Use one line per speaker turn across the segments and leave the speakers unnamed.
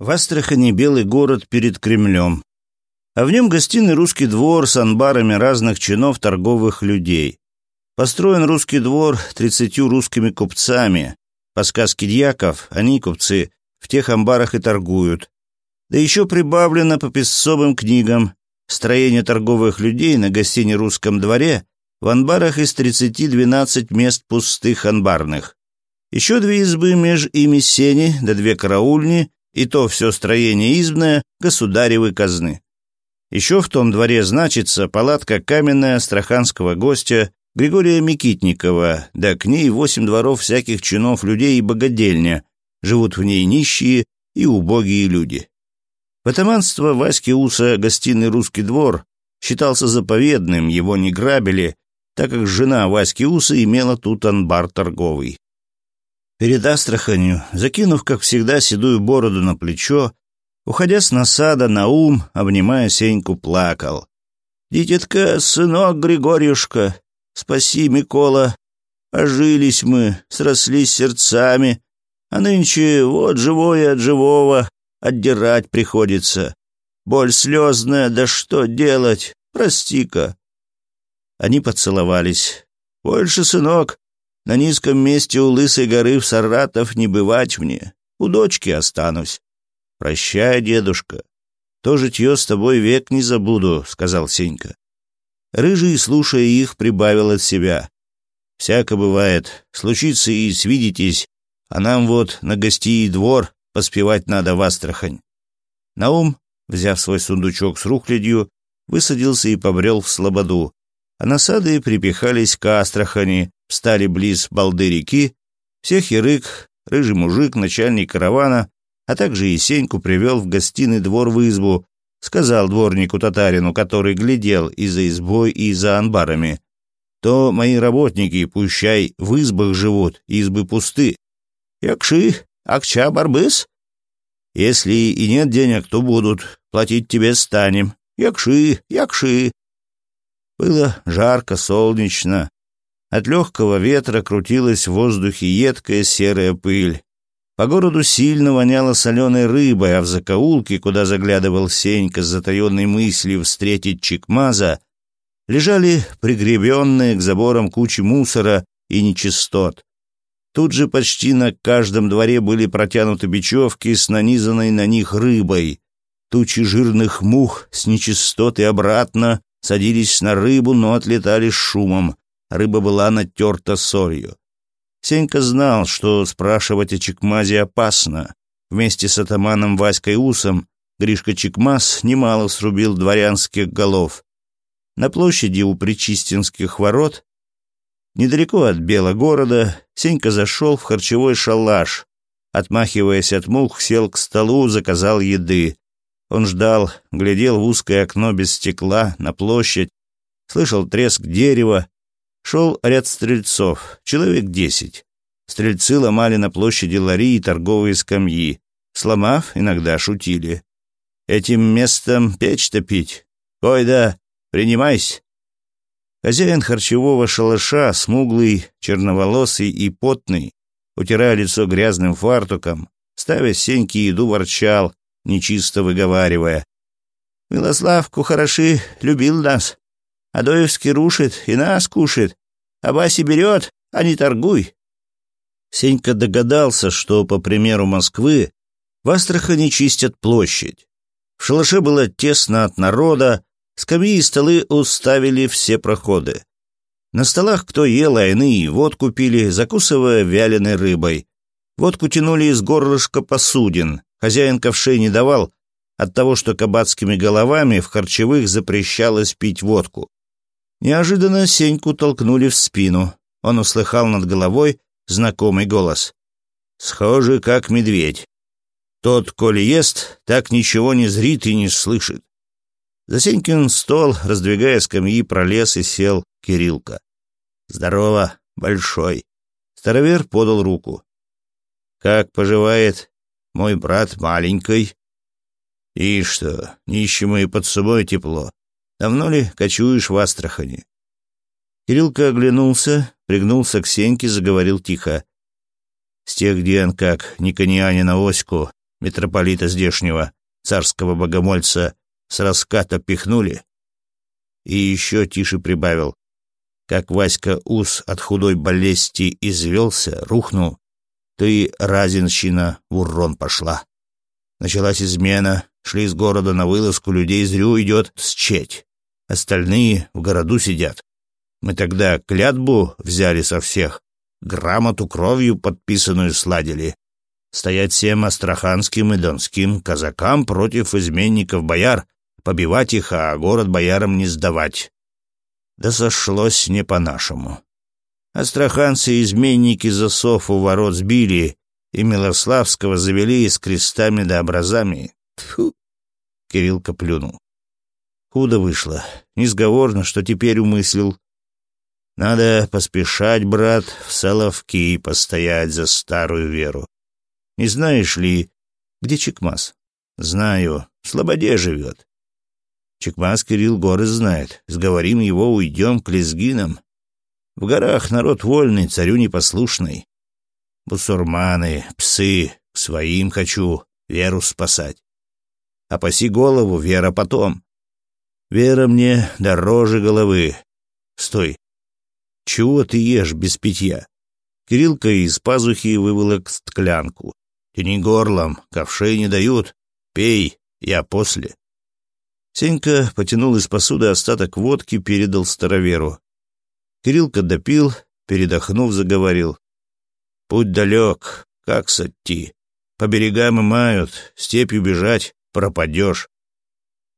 В Астрахани белый город перед Кремлем. А в нем гостиный русский двор с анбарами разных чинов торговых людей. Построен русский двор тридцатью русскими купцами. По сказке дьяков, они, купцы, в тех амбарах и торгуют. Да еще прибавлено по песцовым книгам. Строение торговых людей на гостине русском дворе в анбарах из 30-12 мест пустых анбарных. Еще две избы меж ими сени, да две караульни, и то все строение избное государевы казны. Еще в том дворе значится палатка каменная астраханского гостя Григория Микитникова, да к ней восемь дворов всяких чинов людей и богадельня, живут в ней нищие и убогие люди. Потаманство Васьки Уса «Гостиный русский двор» считался заповедным, его не грабили, так как жена Васьки Уса имела тут анбар торговый. Перед Астраханью, закинув, как всегда, седую бороду на плечо, уходя с насада на ум, обнимая Сеньку, плакал. «Дитятка, сынок Григорьюшка, спаси, Микола, ожились мы, срослись сердцами, а нынче вот живое от живого отдирать приходится. Боль слезная, да что делать, прости-ка». Они поцеловались. «Больше, сынок, на низком месте у лысой горы в Саратов не бывать мне. У дочки останусь. Прощай, дедушка. То житье с тобой век не забуду, — сказал Сенька. Рыжий, слушая их, прибавил от себя. Всяко бывает. Случится и свидитесь. А нам вот на гости и двор поспевать надо в Астрахань. Наум, взяв свой сундучок с рухлядью, высадился и побрел в слободу, насады припихались к Астрахани, встали близ балды реки. Всех ярык, рыжий мужик, начальник каравана, а также и привел в гостиный двор в избу, сказал дворнику татарину, который глядел и за избой, и за анбарами. То мои работники, пущай, в избах живут, избы пусты. Якши, акча барбыс? Если и нет денег, то будут, платить тебе станем. Якши, якши. Было жарко, солнечно. От легкого ветра крутилась в воздухе едкая серая пыль. По городу сильно воняло соленой рыбой, а в закоулке, куда заглядывал Сенька с затаенной мыслью встретить Чикмаза, лежали пригребенные к заборам кучи мусора и нечистот. Тут же почти на каждом дворе были протянуты бечевки с нанизанной на них рыбой. Тучи жирных мух с нечистоты обратно садились на рыбу, но отлетали шумом. Рыба была натерта солью. Сенька знал, что спрашивать о Чекмазе опасно. Вместе с атаманом Васькой Усом Гришка Чекмаз немало срубил дворянских голов. На площади у Причистинских ворот, недалеко от Белогорода, Сенька зашел в харчевой шалаш. Отмахиваясь от мух, сел к столу, заказал еды. Он ждал, глядел в узкое окно без стекла, на площадь, слышал треск дерева. Шел ряд стрельцов, человек десять. Стрельцы ломали на площади лари и торговые скамьи. Сломав, иногда шутили. «Этим местом печь топить? Ой да, принимайся!» Хозяин харчевого шалаша, смуглый, черноволосый и потный, утирая лицо грязным фартуком, ставя сеньки еду, ворчал, нечисто выговаривая. «Милослав Кухараши любил нас. Адоевский рушит и нас кушает. А Васи берет, а не торгуй». Сенька догадался, что, по примеру Москвы, в Астрахани чистят площадь. В шалаше было тесно от народа, скамьи и столы уставили все проходы. На столах кто ел, а иные водку пили, закусывая вяленой рыбой. Водку тянули из горлышка посудин. Хозяин ковшей не давал от того, что кабацкими головами в харчевых запрещалось пить водку. Неожиданно Сеньку толкнули в спину. Он услыхал над головой знакомый голос. схожий как медведь. Тот, коли ест, так ничего не зрит и не слышит». За Сенькин стол, раздвигая скамьи, пролез и сел Кирилка. «Здорово, большой». Старовер подал руку. Как поживает мой брат маленькой? И что, нищему и под собой тепло. Давно ли кочуешь в Астрахани? Кириллка оглянулся, пригнулся к Сеньке, заговорил тихо. С тех ден, как Никонианина Оську, митрополита здешнего, царского богомольца, с раската пихнули. И еще тише прибавил. Как Васька Ус от худой болезни извелся, рухнул, ты, разинщина, в урон пошла. Началась измена, шли из города на вылазку, людей зрю идет счеть. Остальные в городу сидят. Мы тогда клятбу взяли со всех, грамоту кровью подписанную сладили. Стоять всем астраханским и донским казакам против изменников бояр, побивать их, а город боярам не сдавать. Да сошлось не по-нашему. Астраханцы изменники засов у ворот сбили, и Милославского завели с крестами да образами. Тьфу! Кирилл плюнул. Худо вышло. Несговорно, что теперь умыслил. Надо поспешать, брат, в Соловки и постоять за старую веру. Не знаешь ли, где Чекмас? Знаю, в Слободе живет. Чекмас Кирилл горы знает. Сговорим его, уйдем к лезгинам. В горах народ вольный, царю непослушный. Бусурманы, псы, к своим хочу веру спасать. Опаси голову, вера потом. Вера мне дороже головы. Стой. Чего ты ешь без питья? Кириллка из пазухи выволок стклянку. Тяни горлом, ковшей не дают. Пей, я после. Сенька потянул из посуды остаток водки, передал староверу. Кирилка допил, передохнув, заговорил. «Путь далек, как сойти? По берегам и мают, степью бежать, пропадешь.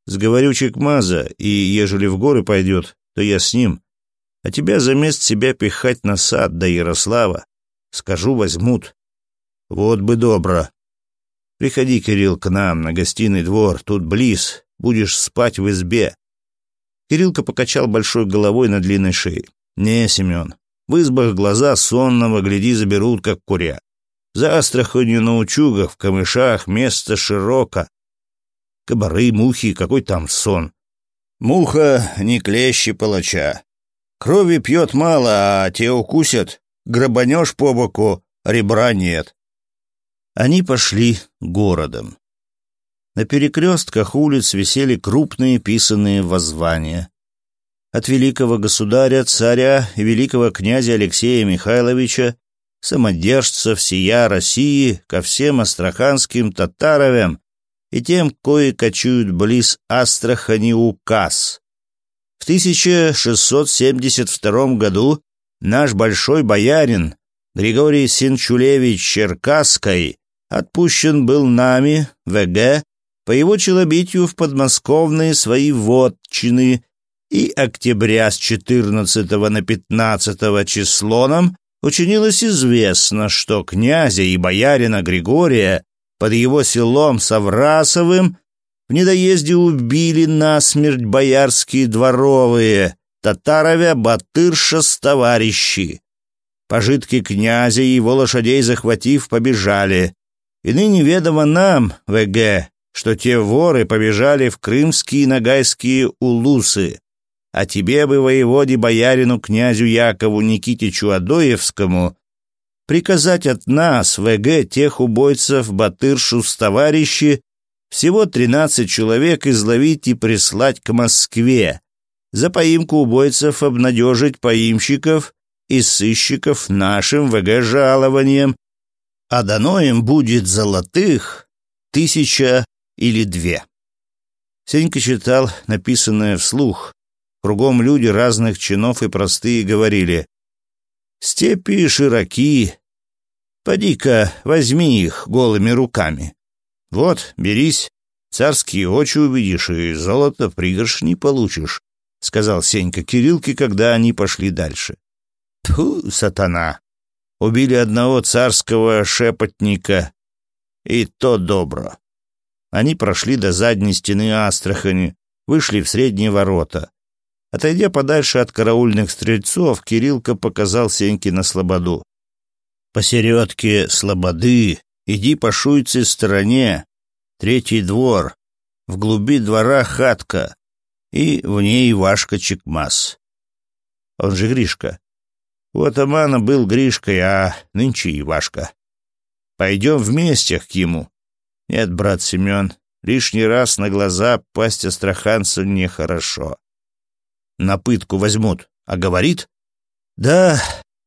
Сговорю Чекмаза, и ежели в горы пойдет, то я с ним. А тебя за мест себя пихать на сад до Ярослава. Скажу, возьмут. Вот бы добро. Приходи, Кирилл, к нам на гостиный двор, тут близ, будешь спать в избе». Кириллка покачал большой головой на длинной шее. «Не, Семен, в избах глаза сонного, гляди, заберут, как курят. За Астраханью на учугах, в камышах место широко. Кабары, мухи, какой там сон. Муха не клещи палача. Крови пьет мало, а те укусят. Грабанешь по боку, ребра нет. Они пошли городом. На перекрестках улиц висели крупные писанные воззвания от великого государя, царя и великого князя Алексея Михайловича, самодержца всея России ко всем астраханским татаровям и тем, кои кочуют близ Астрахани указ. В 1672 году наш большой боярин Григорий Синчулевич Черкасской отпущен был нами, ВГ, по его челобитию в подмосковные свои вотчины – и октября с 14 на 15 числоном учинилось известно, что князя и боярина Григория под его селом Саврасовым в недоезде убили насмерть боярские дворовые, татаровя Батырша с товарищи. Пожитки князя и его лошадей захватив, побежали. И ныне ведомо нам, ВГ, что те воры побежали в крымские и Нагайские улусы а тебе бы, воеводе боярину князю Якову Никитичу Адоевскому, приказать от нас, ВГ, тех убойцев, батыршу с товарищи, всего 13 человек изловить и прислать к Москве, за поимку убойцев обнадежить поимщиков и сыщиков нашим ВГ жалованием, а дано им будет золотых тысяча или две. Сенька читал написанное вслух, Кругом люди разных чинов и простые говорили «Степи широки, поди-ка возьми их голыми руками. Вот, берись, царские очи увидишь и золото в пригоршни получишь», — сказал Сенька Кириллке, когда они пошли дальше. «Тьфу, сатана! Убили одного царского шепотника, и то добро». Они прошли до задней стены Астрахани, вышли в средние ворота. Отойдя подальше от караульных стрельцов, Кириллка показал Сеньке на слободу. «Посередке слободы иди по шуйце стороне, третий двор, в глуби двора хатка, и в ней Вашка Чекмас. Он же Гришка. У атамана был Гришкой, а нынче и Вашка. Пойдем вместе к ему. Нет, брат Семен, лишний раз на глаза пасть астраханцу нехорошо на пытку возьмут, а говорит, да,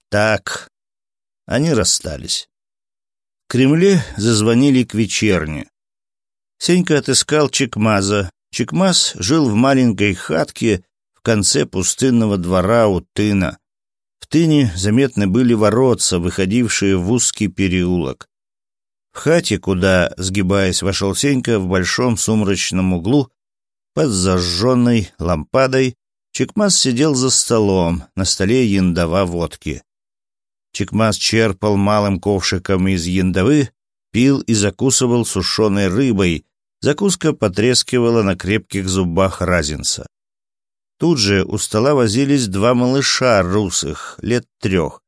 так. Они расстались. В Кремле зазвонили к вечерне. Сенька отыскал Чекмаза. Чекмаз жил в маленькой хатке в конце пустынного двора у тына. В тыне заметны были воротца, выходившие в узкий переулок. В хате, куда, сгибаясь, вошел Сенька в большом сумрачном углу под зажженной лампадой, Чекмас сидел за столом, на столе яндова водки. Чекмас черпал малым ковшиком из яндовы, пил и закусывал сушеной рыбой, закуска потрескивала на крепких зубах разинца. Тут же у стола возились два малыша русых, лет трех.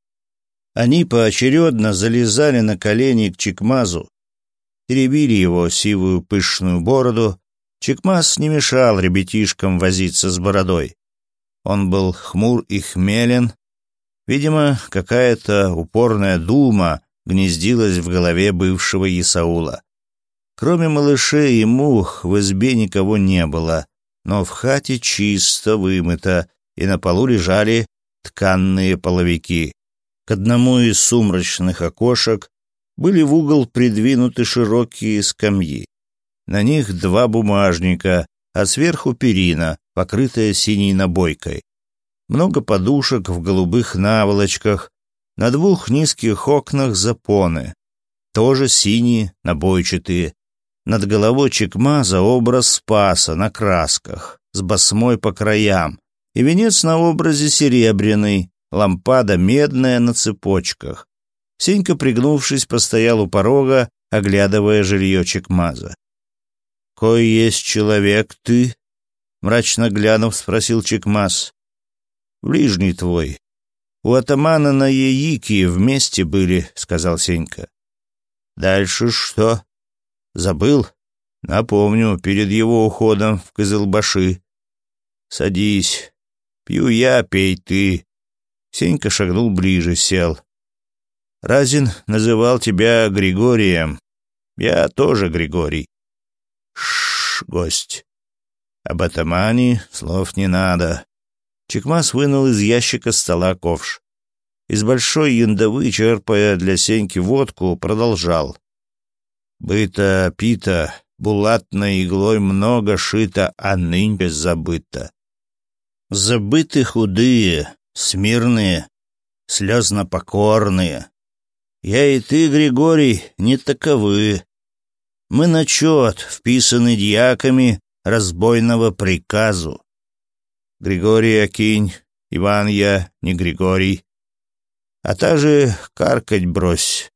Они поочередно залезали на колени к Чекмазу, теребили его сивую пышную бороду. Чекмаз не мешал ребятишкам возиться с бородой. Он был хмур и хмелен. Видимо, какая-то упорная дума гнездилась в голове бывшего Исаула. Кроме малышей и мух в избе никого не было, но в хате чисто вымыто, и на полу лежали тканные половики. К одному из сумрачных окошек были в угол придвинуты широкие скамьи. На них два бумажника, а сверху перина, покрытая синей набойкой. Много подушек в голубых наволочках, на двух низких окнах запоны, тоже синие, набойчатые. Над головой чекма образ Спаса на красках, с басмой по краям, и венец на образе серебряный, лампада медная на цепочках. Сенька, пригнувшись, постоял у порога, оглядывая жилье Чекмаза. «Кой есть человек ты, мрачно глянув, спросил Чекмас. «Ближний твой. У атамана на Яике вместе были», — сказал Сенька. «Дальше что?» «Забыл?» «Напомню, перед его уходом в Кызылбаши». «Садись. Пью я, пей ты». Сенька шагнул ближе, сел. «Разин называл тебя Григорием. Я тоже Григорий». «Ш-ш, гость». Об этом слов не надо. Чекмас вынул из ящика стола ковш. Из большой яндовы, черпая для Сеньки водку, продолжал. «Быто, пита, булатной иглой много шито, а нынче забыто. Забыты худые, смирные, слезно покорные. Я и ты, Григорий, не таковы. Мы начет, вписаны дьяками, разбойного приказу. Григорий Акинь, Иван я, не Григорий. А та же каркать брось.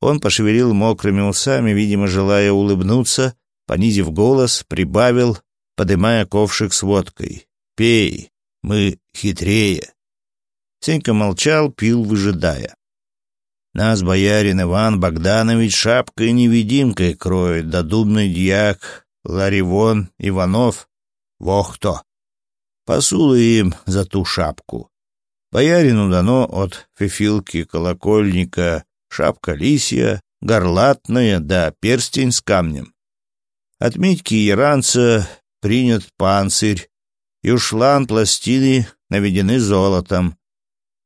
Он пошевелил мокрыми усами, видимо, желая улыбнуться, понизив голос, прибавил, подымая ковшик с водкой. «Пей, мы хитрее». Сенька молчал, пил, выжидая. «Нас боярин Иван Богданович шапкой-невидимкой кроет, да дьяк Ларивон, Иванов, вох Вохто. Посулы им за ту шапку. Боярину дано от фифилки колокольника шапка лисья, горлатная, да перстень с камнем. От Митьки Яранца принят панцирь, юшлан пластины наведены золотом.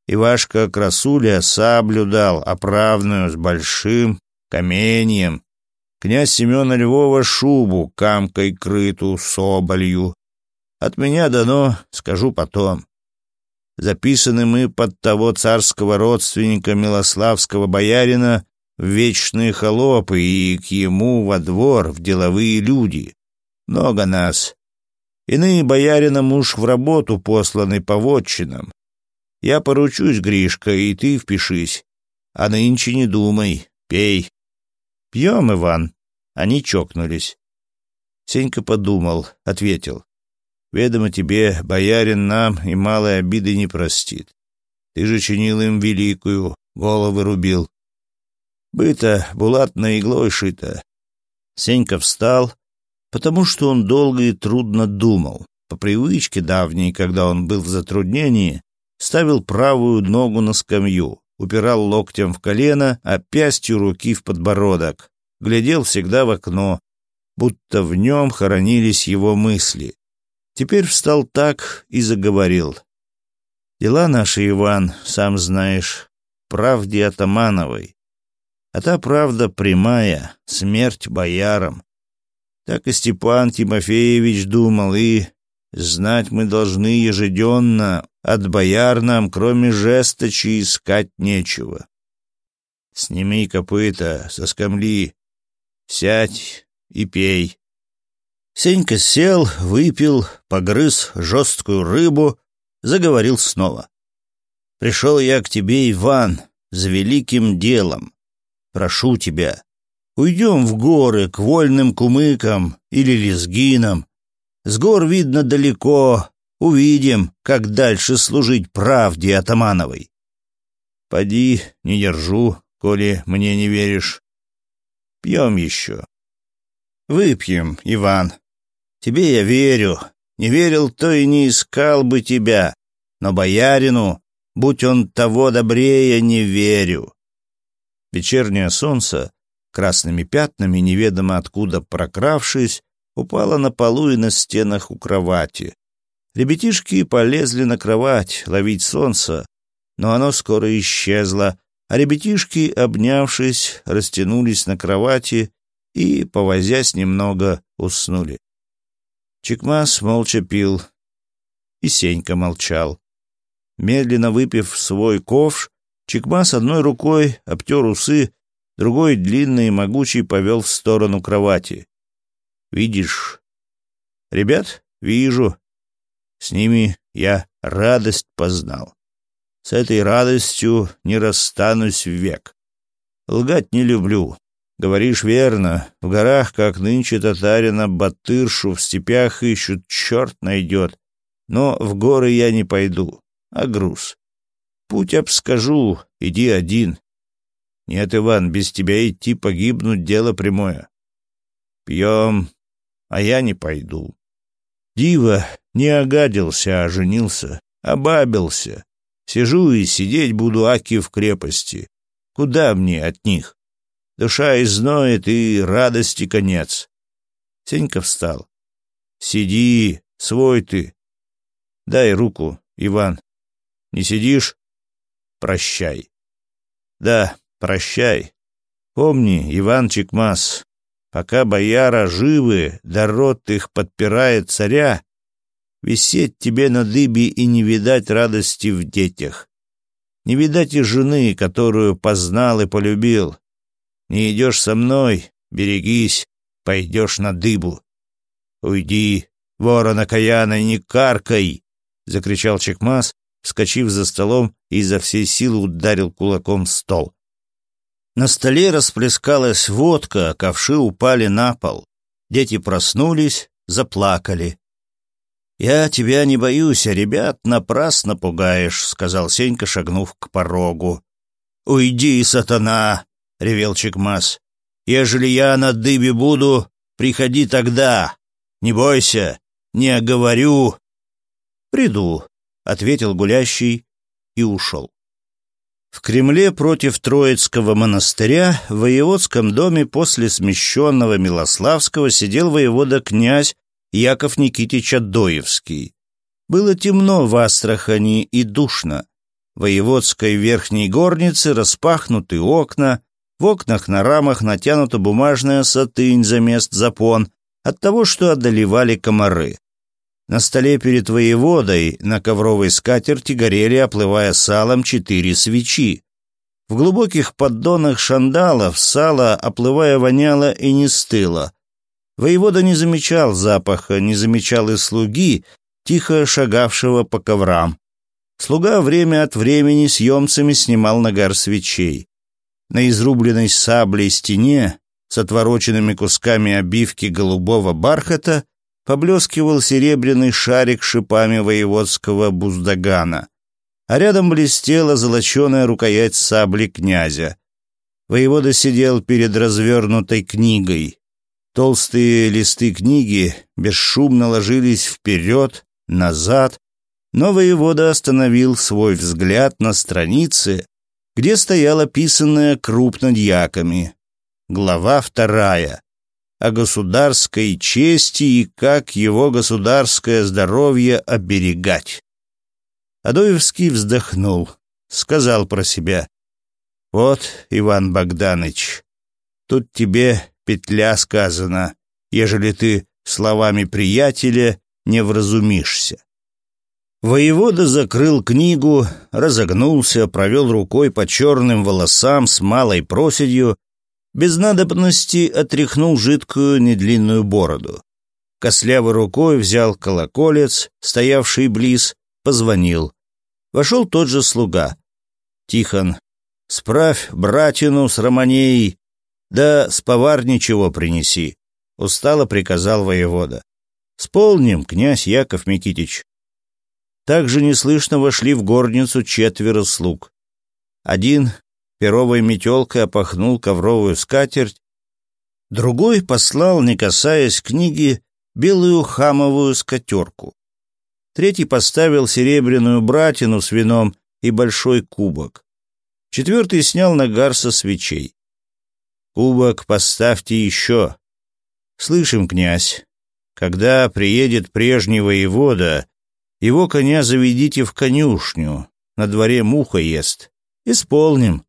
Ивашка Красуля саблю соблюдал оправную с большим каменьем князь Семена Львова шубу камкой крыту соболью. От меня дано, скажу потом. Записаны мы под того царского родственника Милославского боярина в вечные холопы и к ему во двор, в деловые люди. Много нас. Иные боярина муж в работу посланы по вотчинам. Я поручусь, Гришка, и ты впишись. А нынче не думай, пей. «Пьем, Иван». Они чокнулись. Сенька подумал, ответил. «Ведомо тебе, боярин нам и малой обиды не простит. Ты же чинил им великую, головы рубил. Быто булатной иглой шито». Сенька встал, потому что он долго и трудно думал. По привычке давней, когда он был в затруднении, ставил правую ногу на скамью, упирал локтем в колено, а пястью руки в подбородок. Глядел всегда в окно, будто в нем хоронились его мысли. Теперь встал так и заговорил. «Дела наши, Иван, сам знаешь, правде Атамановой. А та правда прямая, смерть боярам. Так и Степан Тимофеевич думал, и знать мы должны ежеденно от бояр нам, кроме жесточи, искать нечего. Сними копыта со сядь и пей. Сенька сел, выпил, погрыз жесткую рыбу, заговорил снова. «Пришел я к тебе, Иван, за великим делом. Прошу тебя, уйдем в горы к вольным кумыкам или лезгинам. С гор видно далеко, Увидим, как дальше служить правде Атамановой. Поди, не держу, коли мне не веришь. Пьем еще. Выпьем, Иван. Тебе я верю. Не верил, то и не искал бы тебя. Но боярину, будь он того добрее, не верю. Вечернее солнце, красными пятнами, неведомо откуда прокравшись, упало на полу и на стенах у кровати. Ребятишки полезли на кровать ловить солнце, но оно скоро исчезло, а ребятишки, обнявшись, растянулись на кровати и, повозясь немного, уснули. Чекмас молча пил, и Сенька молчал. Медленно выпив свой ковш, Чекмас одной рукой обтер усы, другой длинный и могучий повел в сторону кровати. «Видишь?» «Ребят, вижу», с ними я радость познал. С этой радостью не расстанусь век. Лгать не люблю. Говоришь верно, в горах, как нынче татарина, батыршу в степях ищут, черт найдет. Но в горы я не пойду, а груз. Путь обскажу, иди один. Нет, Иван, без тебя идти погибнуть дело прямое. Пьем, а я не пойду. Диво, не огадился, а женился. Обабился. Сижу и сидеть буду аки в крепости. Куда мне от них? Душа изноет, и радости конец. Сенька встал. Сиди, свой ты. Дай руку, Иван. Не сидишь? Прощай. Да, прощай. Помни, Иван Чекмас, пока бояра живы, да рот их подпирает царя, висеть тебе на дыбе и не видать радости в детях. Не видать и жены, которую познал и полюбил. Не идешь со мной, берегись, пойдешь на дыбу. Уйди, ворона Каяна, не каркай! — закричал Чекмас, вскочив за столом и изо всей силы ударил кулаком в стол. На столе расплескалась водка, ковши упали на пол. Дети проснулись, заплакали. «Я тебя не боюсь, а ребят напрасно пугаешь», — сказал Сенька, шагнув к порогу. «Уйди, сатана!» — ревел Чекмас. «Ежели я на дыбе буду, приходи тогда. Не бойся, не оговорю». «Приду», — ответил гулящий и ушел. В Кремле против Троицкого монастыря в воеводском доме после смещенного Милославского сидел воевода-князь Яков Никитич Адоевский. Было темно в Астрахани и душно. В воеводской верхней горнице распахнуты окна, в окнах на рамах натянута бумажная сатынь за мест запон от того, что одолевали комары. На столе перед воеводой на ковровой скатерти горели, оплывая салом, четыре свечи. В глубоких поддонах шандалов сало, оплывая, воняло и не стыло — Воевода не замечал запаха, не замечал и слуги, тихо шагавшего по коврам. Слуга время от времени съемцами снимал нагар свечей. На изрубленной саблей стене с отвороченными кусками обивки голубого бархата поблескивал серебряный шарик шипами воеводского буздагана, а рядом блестела золоченая рукоять сабли князя. Воевода сидел перед развернутой книгой. Толстые листы книги бесшумно ложились вперед, назад, но воевода остановил свой взгляд на странице, где стояла писанная крупно дьяками. Глава вторая. О государской чести и как его государское здоровье оберегать. Адоевский вздохнул, сказал про себя. «Вот, Иван Богданыч, тут тебе петля сказана, ежели ты словами приятеля не вразумишься. Воевода закрыл книгу, разогнулся, провел рукой по черным волосам с малой проседью, без надобности отряхнул жидкую недлинную бороду. Кослявой рукой взял колоколец, стоявший близ, позвонил. Вошел тот же слуга. «Тихон, справь братину с Романеей, «Да с поварничего принеси», — устало приказал воевода. «Сполним, князь Яков Микитич». Также неслышно вошли в горницу четверо слуг. Один перовой метелкой опахнул ковровую скатерть, другой послал, не касаясь книги, белую хамовую скатерку. Третий поставил серебряную братину с вином и большой кубок. Четвертый снял нагар со свечей. Кубок поставьте еще. Слышим, князь, когда приедет прежний воевода, его коня заведите в конюшню, на дворе муха ест. Исполним.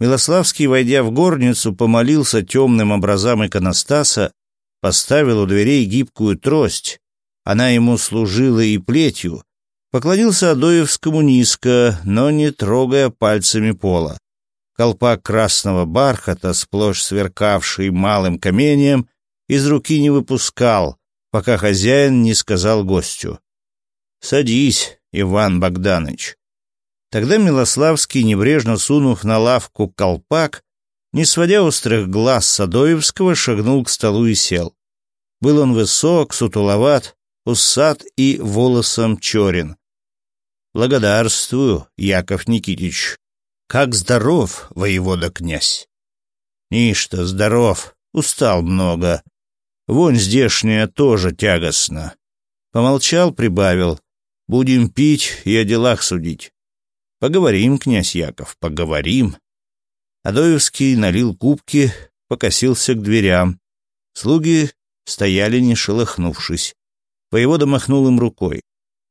Милославский, войдя в горницу, помолился темным образам иконостаса, поставил у дверей гибкую трость, она ему служила и плетью, поклонился Адоевскому низко, но не трогая пальцами пола. Колпак красного бархата, сплошь сверкавший малым каменьем, из руки не выпускал, пока хозяин не сказал гостю. «Садись, Иван Богданович». Тогда Милославский, небрежно сунув на лавку колпак, не сводя острых глаз Садоевского, шагнул к столу и сел. Был он высок, сутуловат, усат и волосом черен. «Благодарствую, Яков Никитич», «Как здоров, воевода князь?» Ничто здоров, устал много. Вонь здешняя тоже тягостна». Помолчал, прибавил. «Будем пить и о делах судить». «Поговорим, князь Яков, поговорим». Адоевский налил кубки, покосился к дверям. Слуги стояли, не шелохнувшись. Воевода махнул им рукой.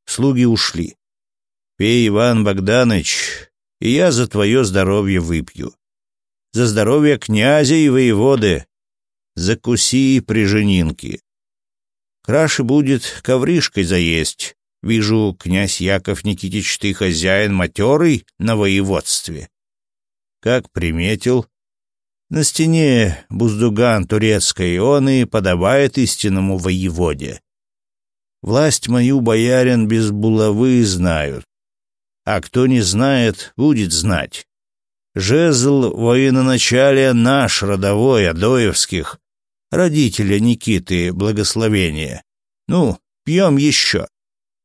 Слуги ушли. «Пей, Иван Богданович, и я за твое здоровье выпью. За здоровье князя и воеводы. Закуси при женинке. Краше будет ковришкой заесть. Вижу, князь Яков Никитич, ты хозяин матерый на воеводстве. Как приметил, на стене буздуган турецкой он и подобает истинному воеводе. Власть мою боярин без булавы знают, а кто не знает, будет знать. Жезл военачалия наш, родовой, Адоевских, родителя Никиты, благословения. Ну, пьем еще.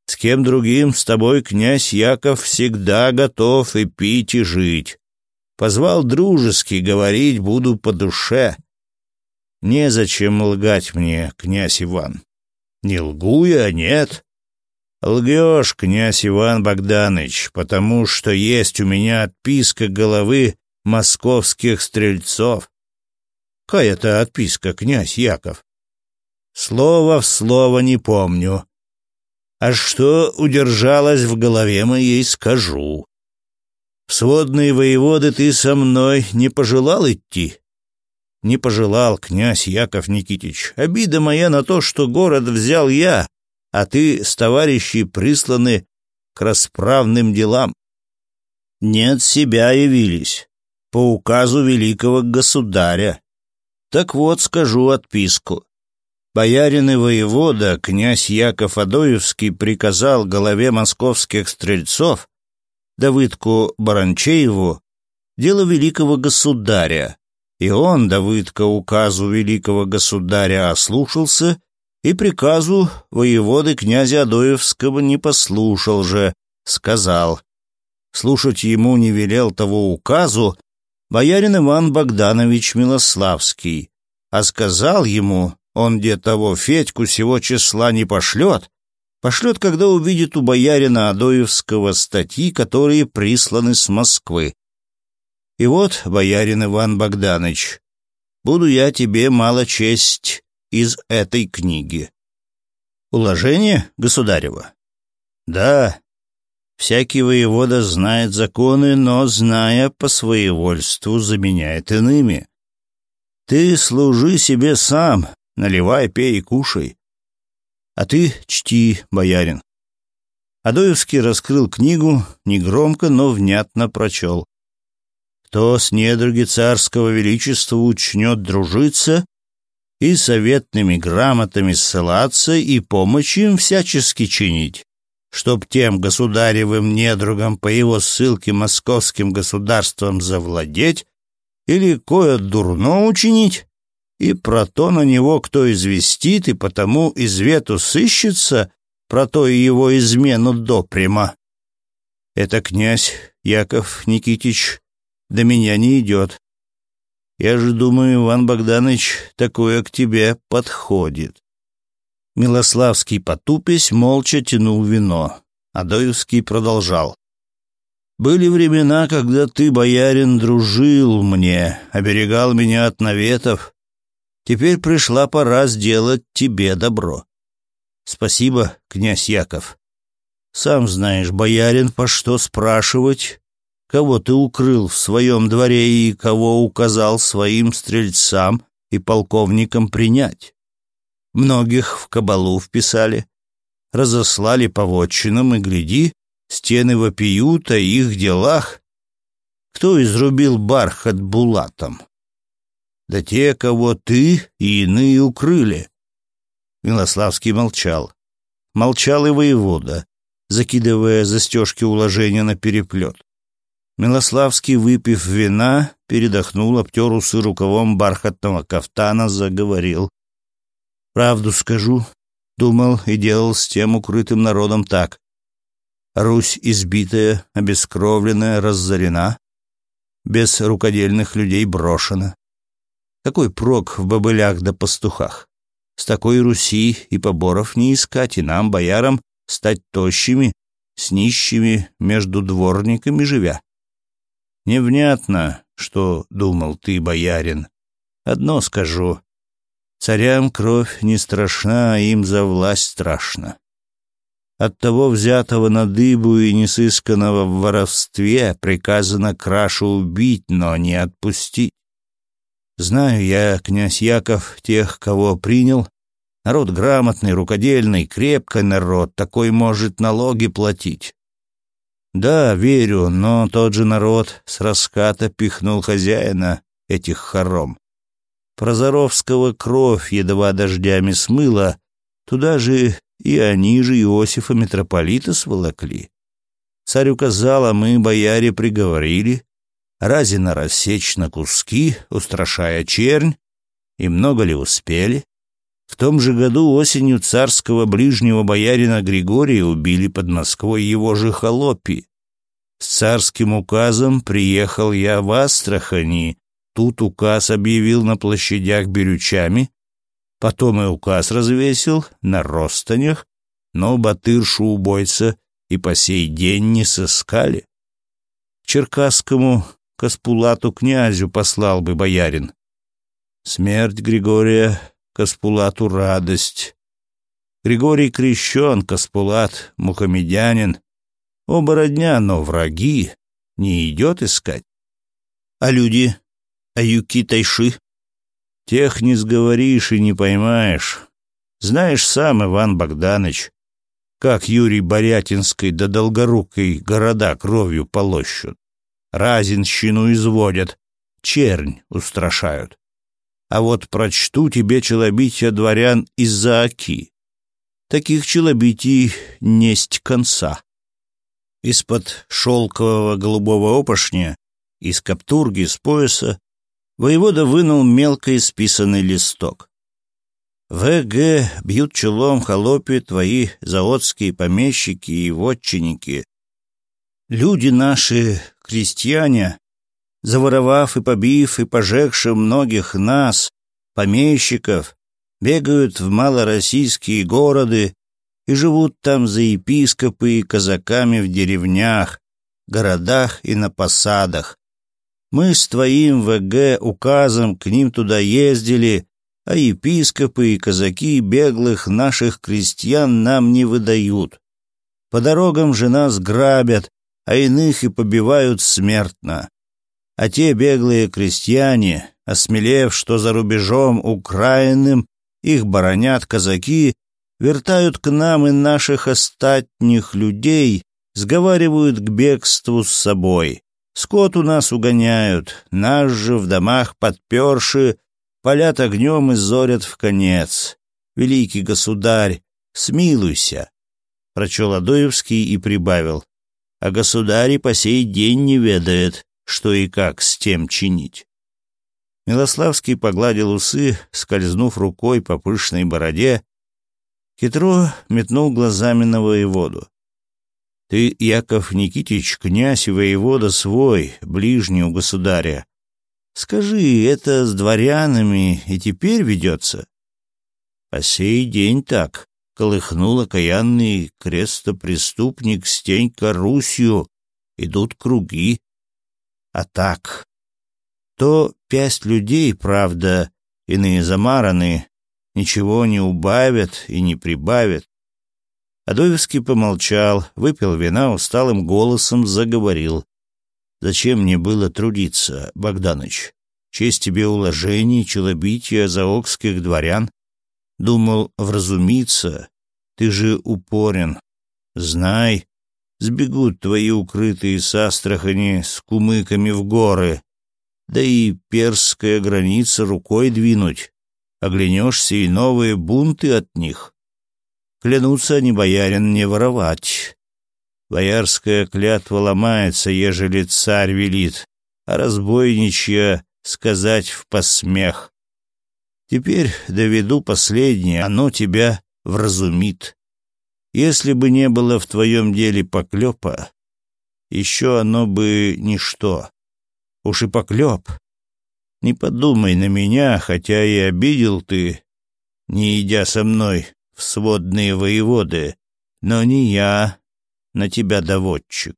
С кем другим, с тобой, князь Яков, всегда готов и пить, и жить. Позвал дружески, говорить буду по душе. Незачем лгать мне, князь Иван. Не лгу я, нет. «Лгешь, князь Иван Богданович, потому что есть у меня отписка головы московских стрельцов». «Какая это отписка, князь Яков?» «Слово в слово не помню. А что удержалось в голове моей, скажу. В сводные воеводы ты со мной не пожелал идти?» «Не пожелал, князь Яков Никитич. Обида моя на то, что город взял я» а ты с товарищей присланы к расправным делам. нет себя явились, по указу великого государя. Так вот, скажу отписку. Боярин и воевода, князь Яков Адоевский, приказал голове московских стрельцов, Давыдку Баранчееву, дело великого государя, и он, Давыдка, указу великого государя ослушался и приказу воеводы князя Адоевского не послушал же, сказал. Слушать ему не велел того указу боярин Иван Богданович Милославский, а сказал ему, он где того Федьку сего числа не пошлет, пошлет, когда увидит у боярина Адоевского статьи, которые присланы с Москвы. И вот, боярин Иван Богданович, буду я тебе мало честь из этой книги. Уложение государева. Да, всякий воевода знает законы, но, зная, по своевольству заменяет иными. Ты служи себе сам, наливай, пей и кушай. А ты чти, боярин. Адоевский раскрыл книгу, негромко, но внятно прочел. Кто с недруги царского величества учнет дружиться, и советными грамотами ссылаться и помощь им всячески чинить, чтоб тем государевым недругам по его ссылке московским государством завладеть или кое дурно учинить, и про то на него кто известит, и потому извету сыщется, про то и его измену допрямо. Это князь Яков Никитич до меня не идет. Я же думаю, Иван Богданович, такое к тебе подходит. Милославский, потупись молча тянул вино. Адоевский продолжал. «Были времена, когда ты, боярин, дружил мне, оберегал меня от наветов. Теперь пришла пора сделать тебе добро. Спасибо, князь Яков. Сам знаешь, боярин, по что спрашивать, кого ты укрыл в своем дворе и кого указал своим стрельцам и полковникам принять. Многих в кабалу вписали, разослали по вотчинам, и, гляди, стены вопиют о их делах. Кто изрубил бархат булатом? Да те, кого ты и иные укрыли. Милославский молчал. Молчал и воевода, закидывая застежки уложения на переплет. Милославский, выпив вина, передохнул, обтер усы рукавом бархатного кафтана, заговорил. «Правду скажу», — думал и делал с тем укрытым народом так. «Русь избитая, обескровленная, разорена, без рукодельных людей брошена. Какой прок в бобылях да пастухах? С такой Руси и поборов не искать, и нам, боярам, стать тощими, с нищими между дворниками живя. Невнятно, что думал ты, боярин. Одно скажу. Царям кровь не страшна, а им за власть страшно. От того взятого на дыбу и несысканного в воровстве приказано крашу убить, но не отпустить. Знаю я, князь Яков, тех, кого принял. Народ грамотный, рукодельный, крепкий народ, такой может налоги платить. Да, верю, но тот же народ с раската пихнул хозяина этих хором. Прозоровского кровь едва дождями смыла, туда же и они же Иосифа митрополита сволокли. Царь указал, а мы, бояре, приговорили, разина рассечь на куски, устрашая чернь, и много ли успели? В том же году осенью царского ближнего боярина Григория убили под Москвой его же холопи. С царским указом приехал я в Астрахани. Тут указ объявил на площадях берючами, потом и указ развесил на ростанях, но батыршу убойца и по сей день не сыскали. Черкасскому Каспулату князю послал бы боярин. Смерть Григория Каспулату радость. Григорий крещен, Каспулат, мухамедянин. Оба родня, но враги. Не идет искать. А люди? А юки тайши? Тех не сговоришь и не поймаешь. Знаешь сам, Иван Богданович, как Юрий Борятинской до да Долгорукой города кровью полощут. Разинщину изводят, чернь устрашают а вот прочту тебе челобития дворян из-за оки. Таких челобитий несть конца. Из-под шелкового голубого опошня, из каптурги, с пояса, воевода вынул мелко исписанный листок. В.Г. бьют челом холопи твои заводские помещики и вотчинники. Люди наши, крестьяне, заворовав и побив и пожегши многих нас, помещиков, бегают в малороссийские города и живут там за епископы и казаками в деревнях, городах и на посадах. Мы с твоим ВГ указом к ним туда ездили, а епископы и казаки беглых наших крестьян нам не выдают. По дорогам же нас грабят, а иных и побивают смертно а те беглые крестьяне, осмелев, что за рубежом украиным их баронят казаки, вертают к нам и наших остатних людей, сговаривают к бегству с собой. Скот у нас угоняют, нас же в домах подперши, палят огнем и зорят в конец. Великий государь, смилуйся!» Прочел Адоевский и прибавил. «А государь по сей день не ведает, что и как с тем чинить. Милославский погладил усы, скользнув рукой по пышной бороде. Хитро метнул глазами на воеводу. «Ты, Яков Никитич, князь и воевода свой, ближний у государя. Скажи, это с дворянами и теперь ведется?» «По сей день так», — колыхнул окаянный крестопреступник Стенька Русью. «Идут круги, а так, То пять людей, правда, иные замараны, ничего не убавят и не прибавят. Адоевский помолчал, выпил вина, усталым голосом заговорил. «Зачем мне было трудиться, Богданыч? Честь тебе уложений, челобития заокских дворян. Думал, вразумиться. Ты же упорен. Знай, сбегут твои укрытые с Астрахани с кумыками в горы, да и перская граница рукой двинуть. Оглянешься и новые бунты от них. Клянутся они, боярин, не воровать. Боярская клятва ломается, ежели царь велит, а разбойничья сказать в посмех. Теперь доведу последнее, оно тебя вразумит. Если бы не было в твоем деле поклепа, еще оно бы ничто. Уж и поклеп. Не подумай на меня, хотя и обидел ты, не идя со мной в сводные воеводы, но не я, на тебя доводчик.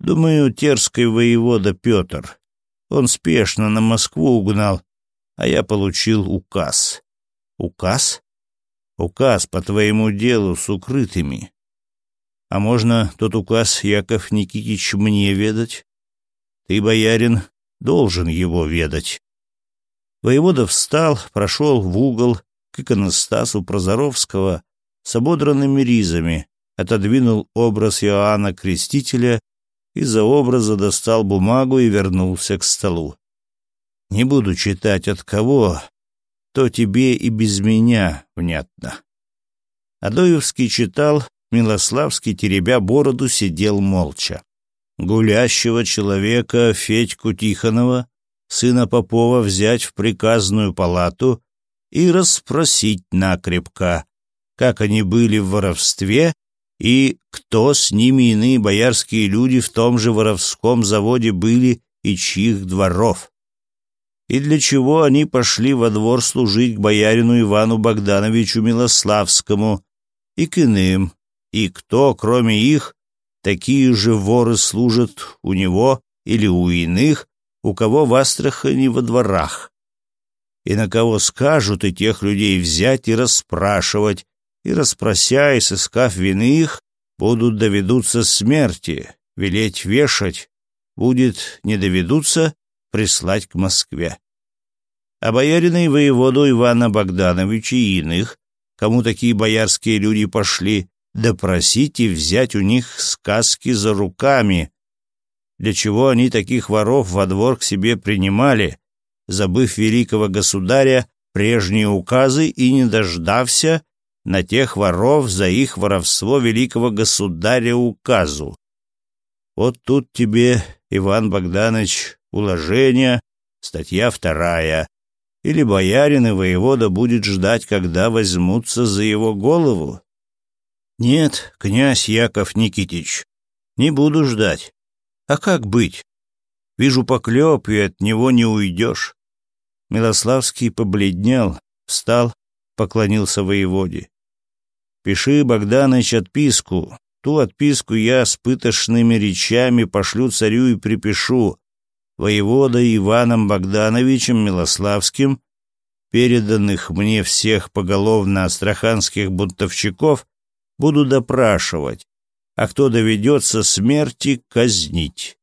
Думаю, терской воевода Петр. Он спешно на Москву угнал, а я получил указ. Указ? Указ по твоему делу с укрытыми. А можно тот указ, Яков Никитич, мне ведать? Ты, боярин, должен его ведать. Воевода встал, прошел в угол к иконостасу Прозоровского с ободранными ризами, отодвинул образ Иоанна Крестителя из-за образа достал бумагу и вернулся к столу. Не буду читать от кого, то тебе и без меня внятно. Адоевский читал, Милославский, теребя бороду, сидел молча. Гулящего человека Федьку Тихонова, сына Попова, взять в приказную палату и расспросить накрепко, как они были в воровстве и кто с ними иные боярские люди в том же воровском заводе были и чьих дворов и для чего они пошли во двор служить к боярину Ивану Богдановичу Милославскому и к иным, и кто, кроме их, такие же воры служат у него или у иных, у кого в Астрахани во дворах. И на кого скажут, и тех людей взять и расспрашивать, и распрося, и сыскав вины их, будут доведутся смерти, велеть вешать, будет не доведутся прислать к Москве обояренный воеводу Ивана Богдановича и иных, кому такие боярские люди пошли, допросить и взять у них сказки за руками, для чего они таких воров во двор к себе принимали, забыв великого государя прежние указы и не дождався на тех воров за их воровство великого государя указу. Вот тут тебе, Иван Богданович, уложение, статья вторая, или боярин и воевода будет ждать, когда возьмутся за его голову? Нет, князь Яков Никитич, не буду ждать. А как быть? Вижу поклеп, и от него не уйдешь. Милославский побледнел, встал, поклонился воеводе. «Пиши, Богданыч, отписку. Ту отписку я с пытошными речами пошлю царю и припишу воеводой Иваном Богдановичем Милославским, переданных мне всех поголовно астраханских бунтовщиков, буду допрашивать, а кто доведется смерти, казнить.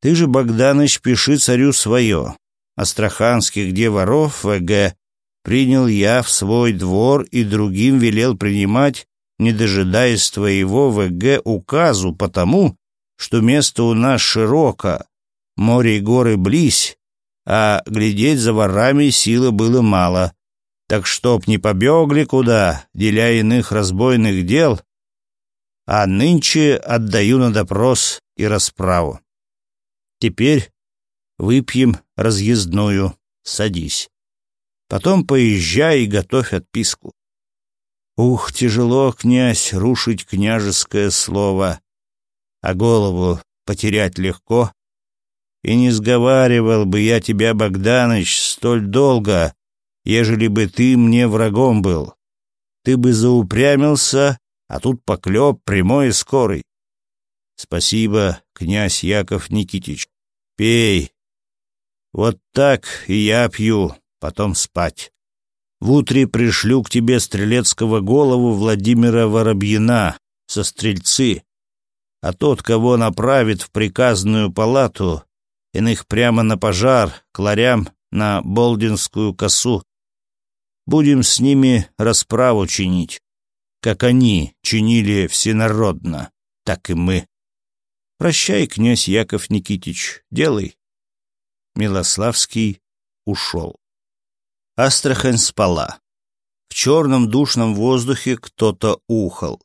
Ты же, Богданыч, пиши царю свое. Астраханских деворов ВГ принял я в свой двор и другим велел принимать, не дожидаясь твоего ВГ указу, потому что место у нас широко, Море и горы близь, а глядеть за ворами силы было мало. Так чтоб не побегли куда, деля иных разбойных дел, а нынче отдаю на допрос и расправу. Теперь выпьем разъездную, садись. Потом поезжай и готовь отписку. Ух, тяжело, князь, рушить княжеское слово, а голову потерять легко, и не сговаривал бы я тебя, Богданыч, столь долго, ежели бы ты мне врагом был. Ты бы заупрямился, а тут поклеп прямой и скорый. Спасибо, князь Яков Никитич. Пей. Вот так и я пью, потом спать. В утре пришлю к тебе стрелецкого голову Владимира Воробьина со стрельцы, а тот, кого направит в приказную палату, иных прямо на пожар, к ларям, на Болдинскую косу. Будем с ними расправу чинить, как они чинили всенародно, так и мы. Прощай, князь Яков Никитич, делай. Милославский ушел. Астрахань спала. В черном душном воздухе кто-то ухал.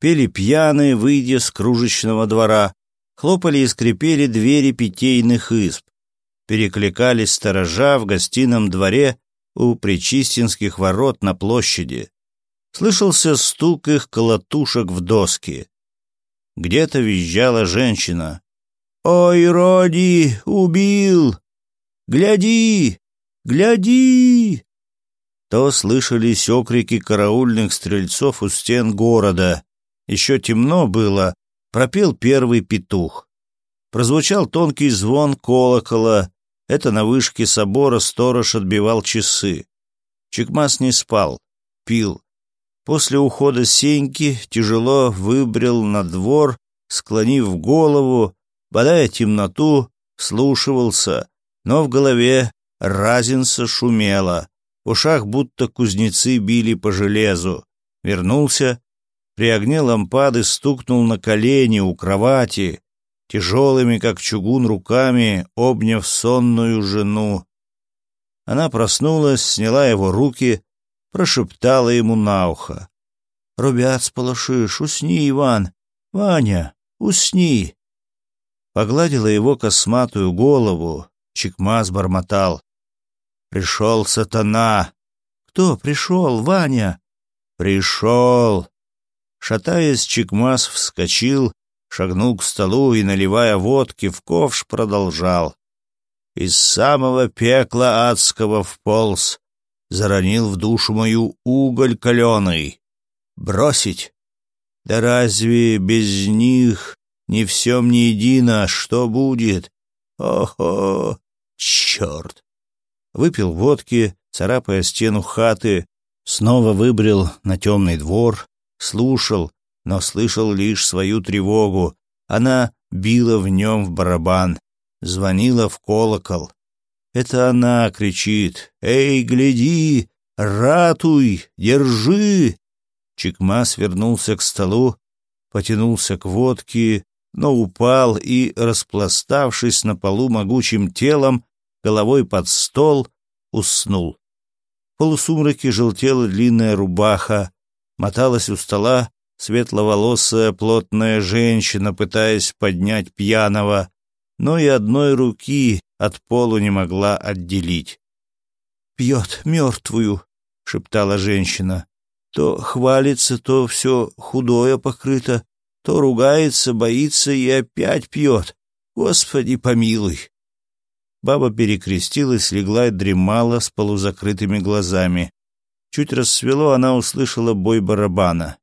Пели пьяные, выйдя с кружечного двора, хлопали и скрипели двери питейных изб, перекликались сторожа в гостином дворе у Причистинских ворот на площади. Слышался стук их колотушек в доски. Где-то визжала женщина. «Ой, Роди, убил! Гляди! Гляди!» То слышались окрики караульных стрельцов у стен города. Еще темно было, пропел первый петух. Прозвучал тонкий звон колокола, это на вышке собора сторож отбивал часы. Чекмас не спал, пил. После ухода Сеньки тяжело выбрел на двор, склонив голову, бодая темноту, слушивался, но в голове разинца шумело, в ушах будто кузнецы били по железу. Вернулся, при огне лампады стукнул на колени у кровати, тяжелыми, как чугун, руками, обняв сонную жену. Она проснулась, сняла его руки, прошептала ему на ухо. — Рубят сполошишь, усни, Иван! Ваня, усни! Погладила его косматую голову, Чекмас бормотал. — Пришел сатана! — Кто пришел, Ваня? — Пришел! Шатаясь, чикмас, вскочил, шагнул к столу и, наливая водки в ковш, продолжал. «Из самого пекла адского вполз, заронил в душу мою уголь каленый. Бросить? Да разве без них не всем не едино, что будет? Охо, черт!» Выпил водки, царапая стену хаты, снова выбрел на темный двор, слушал, но слышал лишь свою тревогу. Она била в нем в барабан, звонила в колокол. Это она кричит «Эй, гляди! Ратуй! Держи!» Чекма свернулся к столу, потянулся к водке, но упал и, распластавшись на полу могучим телом, головой под стол, уснул. В полусумраке желтела длинная рубаха, моталась у стола светловолосая плотная женщина, пытаясь поднять пьяного, но и одной руки от полу не могла отделить. «Пьет мертвую», — шептала женщина. «То хвалится, то все худое покрыто, то ругается, боится и опять пьет. Господи помилуй!» Баба перекрестилась, легла и дремала с полузакрытыми глазами. Чуть рассвело, она услышала бой барабана.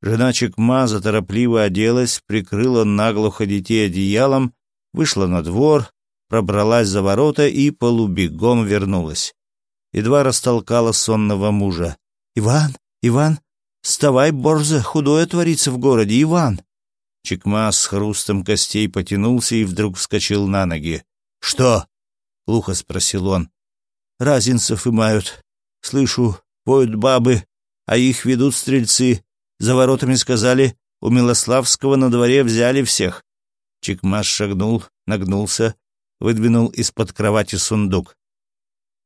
Жена Чекма торопливо оделась, прикрыла наглухо детей одеялом, вышла на двор, пробралась за ворота и полубегом вернулась. Едва растолкала сонного мужа. «Иван, Иван, вставай, борза, худое творится в городе, Иван!» Чекмаз с хрустом костей потянулся и вдруг вскочил на ноги. «Что?» — глухо спросил он. «Разинцев имают. Слышу, Воют бабы, а их ведут стрельцы. За воротами сказали, у Милославского на дворе взяли всех. Чекмаш шагнул, нагнулся, выдвинул из-под кровати сундук.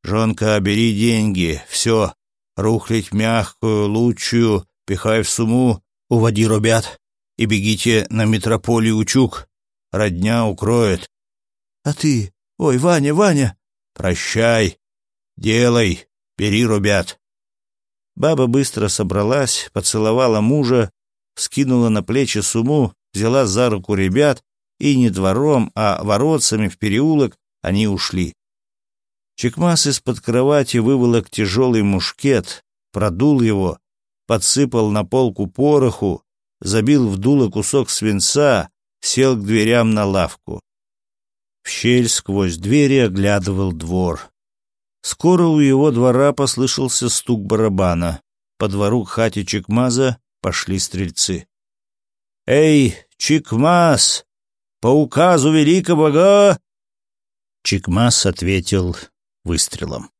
«Жонка, бери деньги, все, рухлить мягкую, лучшую, пихай в суму, уводи рубят и бегите на метрополию Чук, родня укроет». «А ты? Ой, Ваня, Ваня!» «Прощай, делай, бери рубят. Баба быстро собралась, поцеловала мужа, скинула на плечи суму, взяла за руку ребят, и не двором, а воротцами в переулок они ушли. Чекмас из-под кровати выволок тяжелый мушкет, продул его, подсыпал на полку пороху, забил в дуло кусок свинца, сел к дверям на лавку. В щель сквозь двери оглядывал двор. Скоро у его двора послышался стук барабана. По двору к хате Чекмаза пошли стрельцы. «Эй, Чикмаз, По указу великого га...» Чекмаз ответил выстрелом.